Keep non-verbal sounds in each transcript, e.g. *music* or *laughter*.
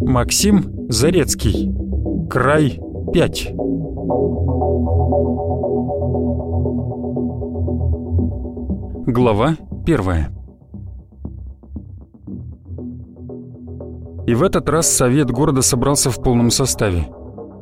Максим Зарецкий. Край 5. Глава 1. И в этот раз совет города собрался в полном составе.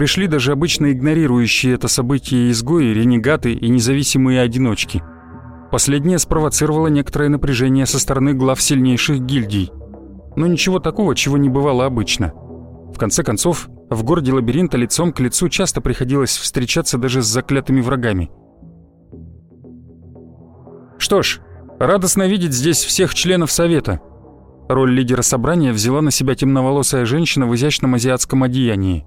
Пришли даже обычно игнорирующие это событие изгои, ренегаты и независимые одиночки. Последнее спровоцировало некоторое напряжение со стороны глав сильнейших гильдий. Но ничего такого, чего не бывало обычно. В конце концов, в городе лабиринта лицом к лицу часто приходилось встречаться даже с заклятыми врагами. Что ж, радостно видеть здесь всех членов совета. Роль лидера собрания взяла на себя темноволосая женщина в изящном азиатском одеянии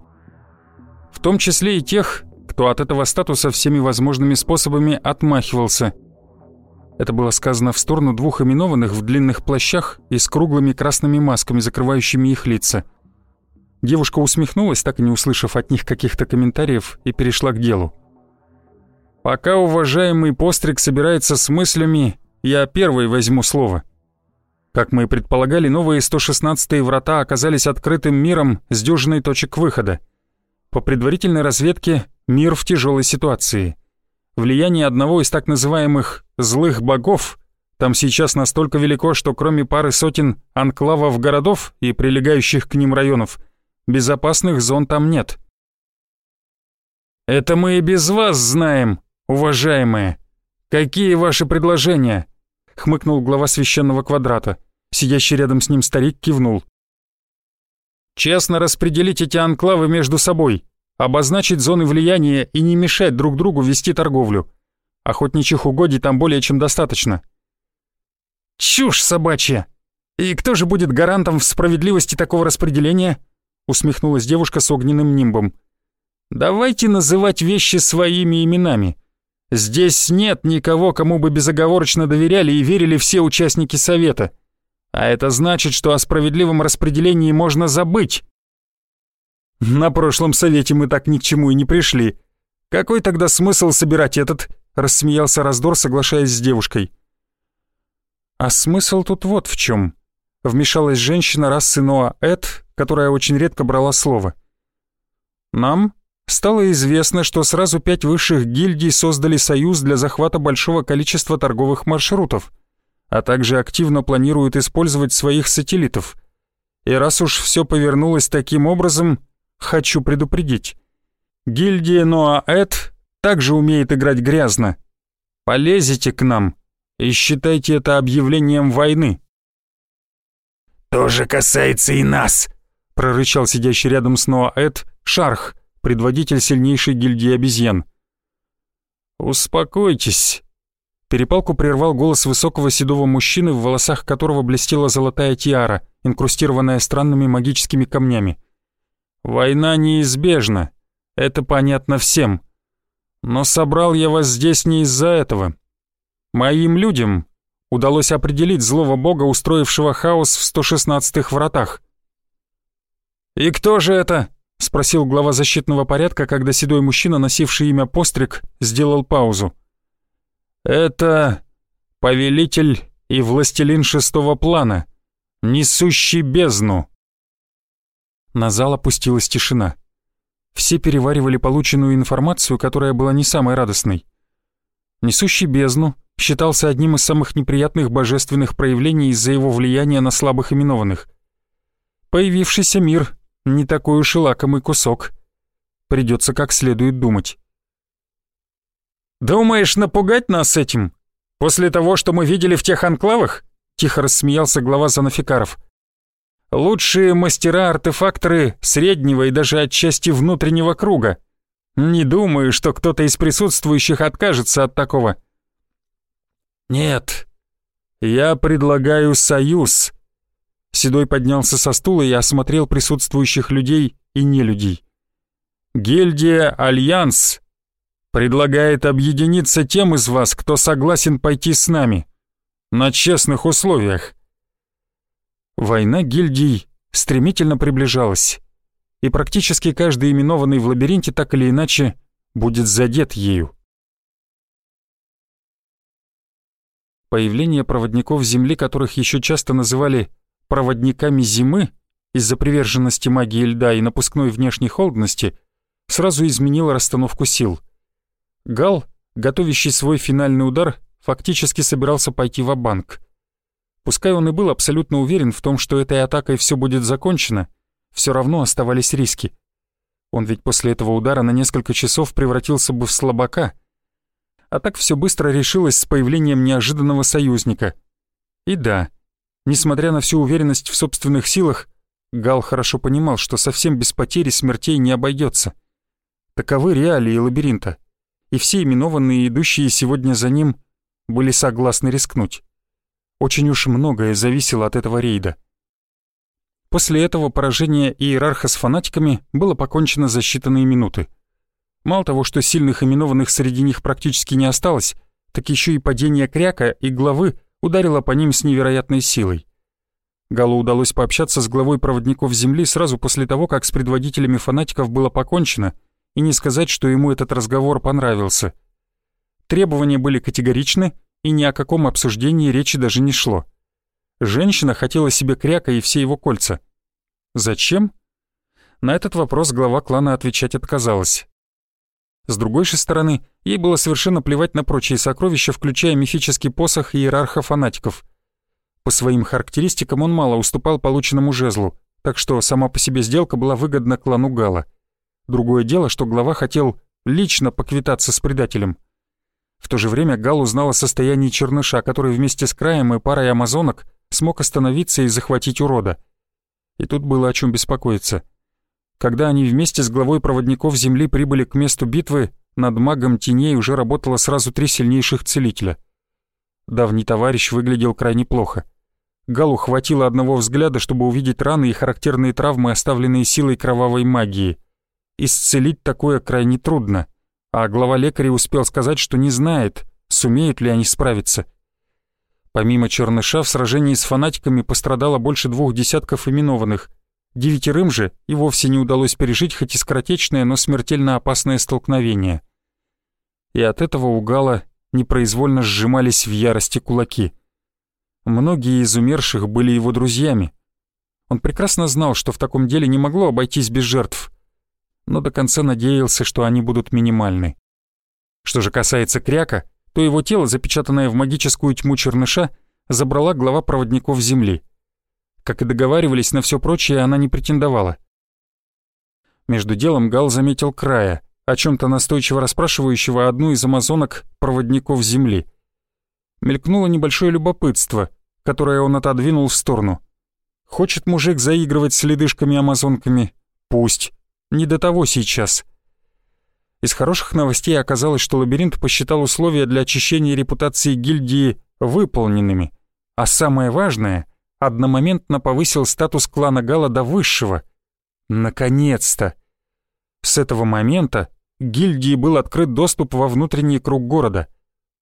в том числе и тех, кто от этого статуса всеми возможными способами отмахивался. Это было сказано в сторону двух именованных в длинных плащах и с круглыми красными масками, закрывающими их лица. Девушка усмехнулась, так и не услышав от них каких-то комментариев, и перешла к делу. «Пока уважаемый постриг собирается с мыслями, я первый возьму слово». Как мы и предполагали, новые 116-е врата оказались открытым миром с дюжиной точек выхода. По предварительной разведке, мир в тяжелой ситуации. Влияние одного из так называемых «злых богов» там сейчас настолько велико, что кроме пары сотен анклавов городов и прилегающих к ним районов, безопасных зон там нет. «Это мы и без вас знаем, уважаемые. Какие ваши предложения?» — хмыкнул глава священного квадрата. Сидящий рядом с ним старик кивнул. Честно распределить эти анклавы между собой, обозначить зоны влияния и не мешать друг другу вести торговлю. Охотничьих угодий там более чем достаточно. Чушь собачья! И кто же будет гарантом в справедливости такого распределения? Усмехнулась девушка с огненным нимбом. Давайте называть вещи своими именами. Здесь нет никого, кому бы безоговорочно доверяли и верили все участники совета. А это значит, что о справедливом распределении можно забыть. На прошлом совете мы так ни к чему и не пришли. Какой тогда смысл собирать этот? Рассмеялся Раздор, соглашаясь с девушкой. А смысл тут вот в чем. Вмешалась женщина расы Ноа Эд, которая очень редко брала слово. Нам стало известно, что сразу пять высших гильдий создали союз для захвата большого количества торговых маршрутов — а также активно планируют использовать своих сателлитов. И раз уж все повернулось таким образом, хочу предупредить. Гильдия Ноаэт также умеет играть грязно. Полезете к нам и считайте это объявлением войны. «Тоже касается и нас», — прорычал сидящий рядом с Ноаэт Шарх, предводитель сильнейшей гильдии обезьян. «Успокойтесь», Перепалку прервал голос высокого седого мужчины, в волосах которого блестела золотая тиара, инкрустированная странными магическими камнями. «Война неизбежна, это понятно всем. Но собрал я вас здесь не из-за этого. Моим людям удалось определить злого бога, устроившего хаос в 116-х вратах». «И кто же это?» — спросил глава защитного порядка, когда седой мужчина, носивший имя Постриг, сделал паузу. Это повелитель и властелин шестого плана, несущий бездну. На зал опустилась тишина. Все переваривали полученную информацию, которая была не самой радостной. Несущий бездну считался одним из самых неприятных божественных проявлений из-за его влияния на слабых именованных. Появившийся мир — не такой уж и лакомый кусок. Придется как следует думать. «Думаешь напугать нас этим? После того, что мы видели в тех анклавах?» Тихо рассмеялся глава Занафикаров. «Лучшие мастера-артефакторы среднего и даже отчасти внутреннего круга. Не думаю, что кто-то из присутствующих откажется от такого». «Нет, я предлагаю союз». Седой поднялся со стула и осмотрел присутствующих людей и нелюдей. «Гильдия Альянс предлагает объединиться тем из вас, кто согласен пойти с нами. На честных условиях. Война гильдий стремительно приближалась. и практически каждый именованный в лабиринте так или иначе будет задет ею. Появление проводников Земли, которых еще часто называли «проводниками зимы» из-за приверженности магии льда и напускной внешней холодности, сразу изменило расстановку сил. Гал, готовящий свой финальный удар, фактически собирался пойти в банк Пускай он и был абсолютно уверен в том, что этой атакой все будет закончено, все равно оставались риски. Он ведь после этого удара на несколько часов превратился бы в слабака. А так все быстро решилось с появлением неожиданного союзника. И да, несмотря на всю уверенность в собственных силах, Гал хорошо понимал, что совсем без потери смертей не обойдется. Таковы реалии лабиринта, и все именованные, идущие сегодня за ним, были согласны рискнуть. Очень уж многое зависело от этого рейда. После этого поражение иерарха с фанатиками было покончено за считанные минуты. Мало того, что сильных именованных среди них практически не осталось, так еще и падение кряка и главы ударило по ним с невероятной силой. Галу удалось пообщаться с главой проводников Земли сразу после того, как с предводителями фанатиков было покончено, и не сказать, что ему этот разговор понравился. Требования были категоричны, и ни о каком обсуждении речи даже не шло. Женщина хотела себе кряка и все его кольца. Зачем? На этот вопрос глава клана отвечать отказалась. С другой же стороны, ей было совершенно плевать на прочие сокровища, включая мифический посох иерарха фанатиков. По своим характеристикам он мало уступал полученному жезлу, так что сама по себе сделка была выгодна клану Гала. Другое дело, что глава хотел лично поквитаться с предателем. В то же время Гал узнал о состоянии черныша, который вместе с краем и парой амазонок смог остановиться и захватить урода. И тут было о чем беспокоиться. Когда они вместе с главой проводников Земли прибыли к месту битвы, над магом теней уже работало сразу три сильнейших целителя. Давний товарищ выглядел крайне плохо. Галу хватило одного взгляда, чтобы увидеть раны и характерные травмы, оставленные силой кровавой магии. Исцелить такое крайне трудно а глава лекаря успел сказать, что не знает, сумеют ли они справиться. Помимо Черныша в сражении с фанатиками пострадало больше двух десятков именованных. Девятерым же и вовсе не удалось пережить хоть и скоротечное, но смертельно опасное столкновение. И от этого у Гала непроизвольно сжимались в ярости кулаки. Многие из умерших были его друзьями. Он прекрасно знал, что в таком деле не могло обойтись без жертв но до конца надеялся, что они будут минимальны. Что же касается Кряка, то его тело, запечатанное в магическую тьму черныша, забрала глава проводников Земли. Как и договаривались, на все прочее она не претендовала. Между делом Гал заметил Края, о чем то настойчиво расспрашивающего одну из амазонок проводников Земли. Мелькнуло небольшое любопытство, которое он отодвинул в сторону. Хочет мужик заигрывать с ледышками-амазонками? Пусть. Не до того сейчас. Из хороших новостей оказалось, что лабиринт посчитал условия для очищения репутации гильдии выполненными, а самое важное — одномоментно повысил статус клана Гала до высшего. Наконец-то! С этого момента гильдии был открыт доступ во внутренний круг города.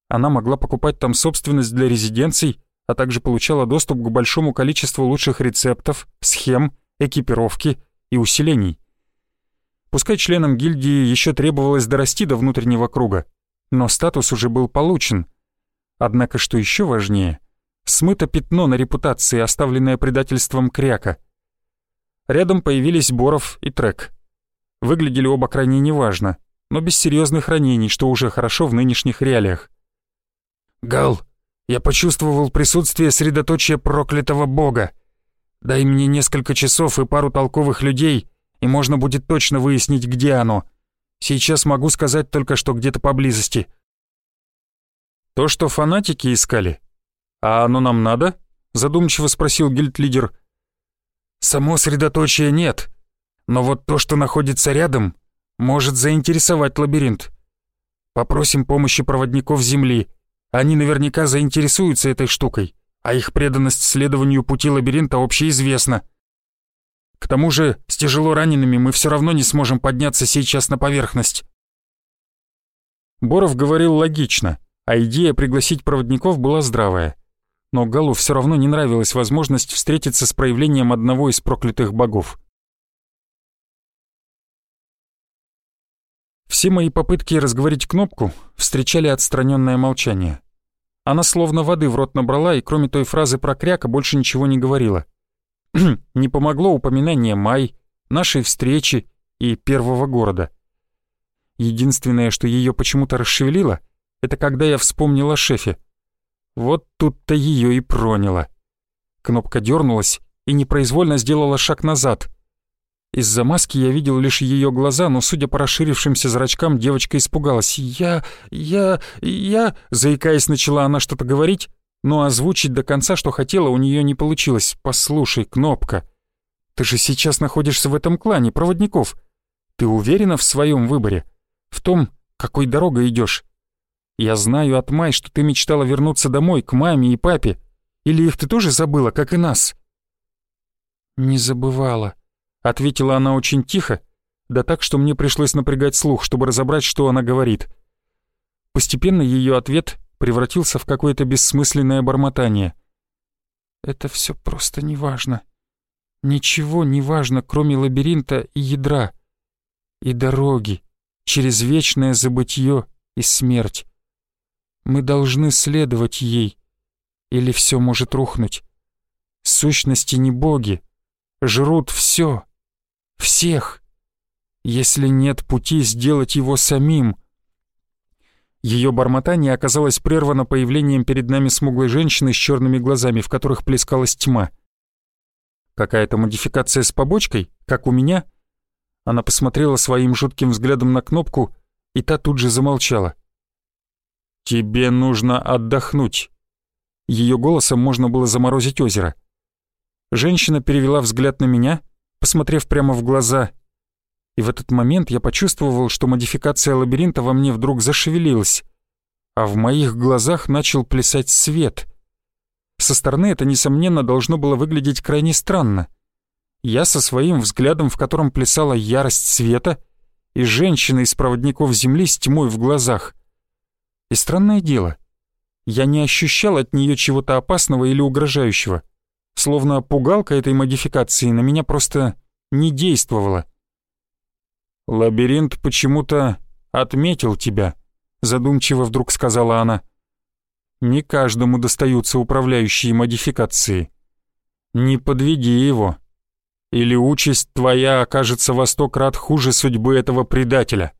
Она могла покупать там собственность для резиденций, а также получала доступ к большому количеству лучших рецептов, схем, экипировки и усилений. Пускай членам гильдии еще требовалось дорасти до внутреннего круга, но статус уже был получен. Однако, что еще важнее, смыто пятно на репутации, оставленное предательством Кряка. Рядом появились Боров и Трек. Выглядели оба крайне неважно, но без серьезных ранений, что уже хорошо в нынешних реалиях. «Гал, я почувствовал присутствие средоточия проклятого бога. Дай мне несколько часов и пару толковых людей, и можно будет точно выяснить, где оно. Сейчас могу сказать только, что где-то поблизости. То, что фанатики искали. А оно нам надо? Задумчиво спросил гильд-лидер. Само средоточие нет, но вот то, что находится рядом, может заинтересовать лабиринт. Попросим помощи проводников Земли. Они наверняка заинтересуются этой штукой, а их преданность следованию пути лабиринта общеизвестна. К тому же с тяжело ранеными мы все равно не сможем подняться сейчас на поверхность. Боров говорил логично, а идея пригласить проводников была здравая. Но Галу все равно не нравилась возможность встретиться с проявлением одного из проклятых богов. Все мои попытки разговорить кнопку встречали отстраненное молчание. Она словно воды в рот набрала и кроме той фразы про кряка больше ничего не говорила. *clears throat* не помогло упоминание «май», нашей встречи и первого города. Единственное, что ее почему-то расшевелило, это когда я вспомнила о шефе. Вот тут-то ее и проняло. Кнопка дернулась и непроизвольно сделала шаг назад — из-за маски я видел лишь ее глаза, но, судя по расширившимся зрачкам, девочка испугалась. «Я... я... я...» Заикаясь, начала она что-то говорить, но озвучить до конца, что хотела, у нее не получилось. «Послушай, Кнопка, ты же сейчас находишься в этом клане проводников. Ты уверена в своем выборе? В том, какой дорогой идешь? Я знаю от Май, что ты мечтала вернуться домой, к маме и папе. Или их ты тоже забыла, как и нас?» «Не забывала», Ответила она очень тихо, да так, что мне пришлось напрягать слух, чтобы разобрать, что она говорит. Постепенно ее ответ превратился в какое-то бессмысленное бормотание. «Это все просто неважно. Ничего не важно, кроме лабиринта и ядра. И дороги, через вечное забытье и смерть. Мы должны следовать ей, или все может рухнуть. Сущности не боги, жрут все, всех, если нет пути сделать его самим. Ее бормотание оказалось прервано появлением перед нами смуглой женщины с черными глазами, в которых плескалась тьма. Какая-то модификация с побочкой, как у меня? Она посмотрела своим жутким взглядом на кнопку, и та тут же замолчала. «Тебе нужно отдохнуть». Ее голосом можно было заморозить озеро. Женщина перевела взгляд на меня — посмотрев прямо в глаза. И в этот момент я почувствовал, что модификация лабиринта во мне вдруг зашевелилась, а в моих глазах начал плясать свет. Со стороны это, несомненно, должно было выглядеть крайне странно. Я со своим взглядом, в котором плясала ярость света, и женщина из проводников Земли с тьмой в глазах. И странное дело, я не ощущал от нее чего-то опасного или угрожающего словно пугалка этой модификации на меня просто не действовала. «Лабиринт почему-то отметил тебя», — задумчиво вдруг сказала она. «Не каждому достаются управляющие модификации. Не подведи его, или участь твоя окажется во сто крат хуже судьбы этого предателя».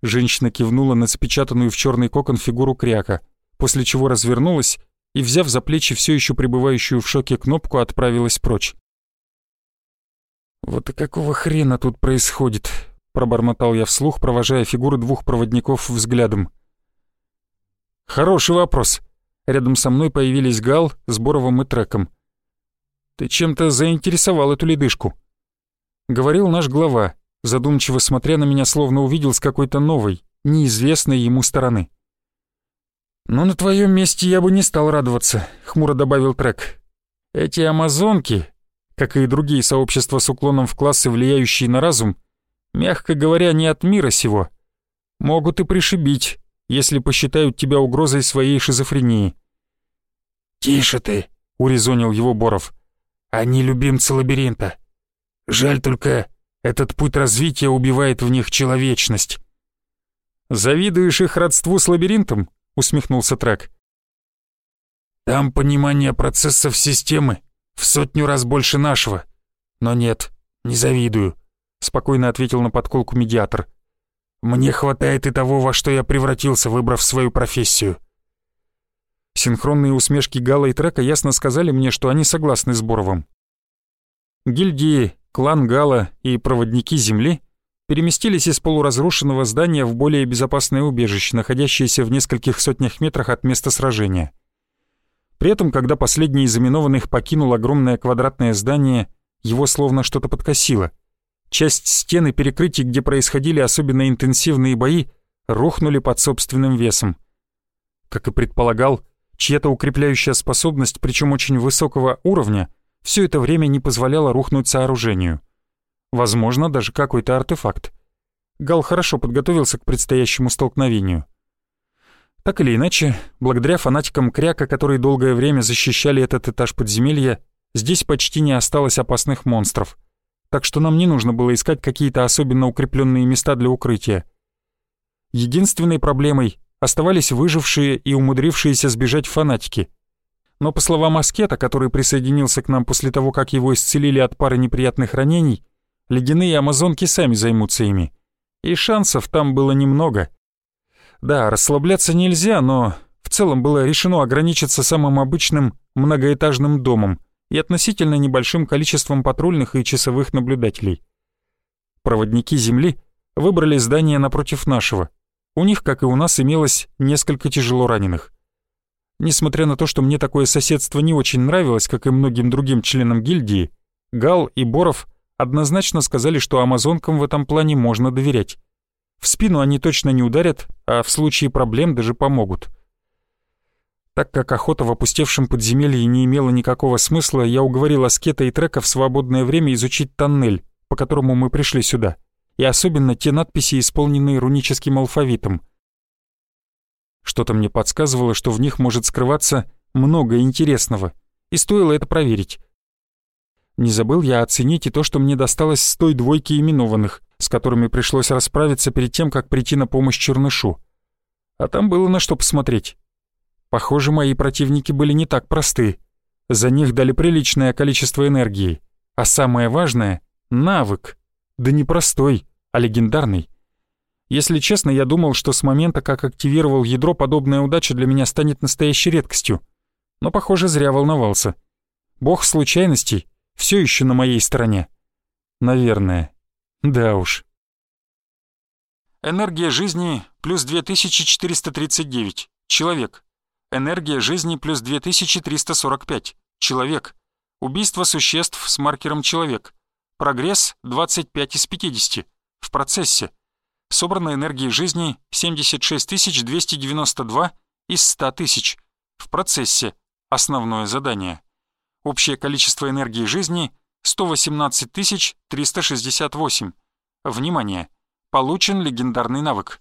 Женщина кивнула на запечатанную в черный кокон фигуру кряка, после чего развернулась и, взяв за плечи все еще пребывающую в шоке кнопку, отправилась прочь. «Вот и какого хрена тут происходит?» — пробормотал я вслух, провожая фигуры двух проводников взглядом. «Хороший вопрос». Рядом со мной появились Гал с Боровым и Треком. «Ты чем-то заинтересовал эту ледышку?» Говорил наш глава, задумчиво смотря на меня, словно увидел с какой-то новой, неизвестной ему стороны. «Но на твоем месте я бы не стал радоваться», — хмуро добавил Трек. «Эти амазонки, как и другие сообщества с уклоном в классы, влияющие на разум, мягко говоря, не от мира сего, могут и пришибить, если посчитают тебя угрозой своей шизофрении». «Тише ты», — урезонил его Боров. «Они любимцы лабиринта. Жаль только, этот путь развития убивает в них человечность». «Завидуешь их родству с лабиринтом?» — усмехнулся Трек. «Там понимание процессов системы в сотню раз больше нашего. Но нет, не завидую», — спокойно ответил на подколку медиатор. «Мне хватает и того, во что я превратился, выбрав свою профессию». Синхронные усмешки Гала и Трека ясно сказали мне, что они согласны с Боровым. Гильдии, клан Гала и проводники Земли переместились из полуразрушенного здания в более безопасное убежище, находящееся в нескольких сотнях метрах от места сражения. При этом, когда последний из именованных покинул огромное квадратное здание, его словно что-то подкосило. Часть стены перекрытий, где происходили особенно интенсивные бои, рухнули под собственным весом. Как и предполагал, чья-то укрепляющая способность, причем очень высокого уровня, все это время не позволяла рухнуть сооружению — Возможно, даже какой-то артефакт. Гал хорошо подготовился к предстоящему столкновению. Так или иначе, благодаря фанатикам Кряка, которые долгое время защищали этот этаж подземелья, здесь почти не осталось опасных монстров. Так что нам не нужно было искать какие-то особенно укрепленные места для укрытия. Единственной проблемой оставались выжившие и умудрившиеся сбежать фанатики. Но по словам Аскета, который присоединился к нам после того, как его исцелили от пары неприятных ранений, ледяные амазонки сами займутся ими. И шансов там было немного. Да, расслабляться нельзя, но в целом было решено ограничиться самым обычным многоэтажным домом и относительно небольшим количеством патрульных и часовых наблюдателей. Проводники Земли выбрали здание напротив нашего. У них, как и у нас, имелось несколько тяжело раненых. Несмотря на то, что мне такое соседство не очень нравилось, как и многим другим членам гильдии, Гал и Боров однозначно сказали, что амазонкам в этом плане можно доверять. В спину они точно не ударят, а в случае проблем даже помогут. Так как охота в опустевшем подземелье не имела никакого смысла, я уговорил Аскета и Трека в свободное время изучить тоннель, по которому мы пришли сюда, и особенно те надписи, исполненные руническим алфавитом. Что-то мне подсказывало, что в них может скрываться много интересного, и стоило это проверить. Не забыл я оценить и то, что мне досталось с той двойки именованных, с которыми пришлось расправиться перед тем, как прийти на помощь Чернышу. А там было на что посмотреть. Похоже, мои противники были не так просты. За них дали приличное количество энергии. А самое важное — навык. Да не простой, а легендарный. Если честно, я думал, что с момента, как активировал ядро, подобная удача для меня станет настоящей редкостью. Но, похоже, зря волновался. Бог случайностей все еще на моей стороне. Наверное. Да уж. Энергия жизни плюс 2439. Человек. Энергия жизни плюс 2345. Человек. Убийство существ с маркером «Человек». Прогресс 25 из 50. В процессе. Собрано энергии жизни 76 292 из 100 тысяч. В процессе. Основное задание. Общее количество энергии жизни 118 368. Внимание! Получен легендарный навык.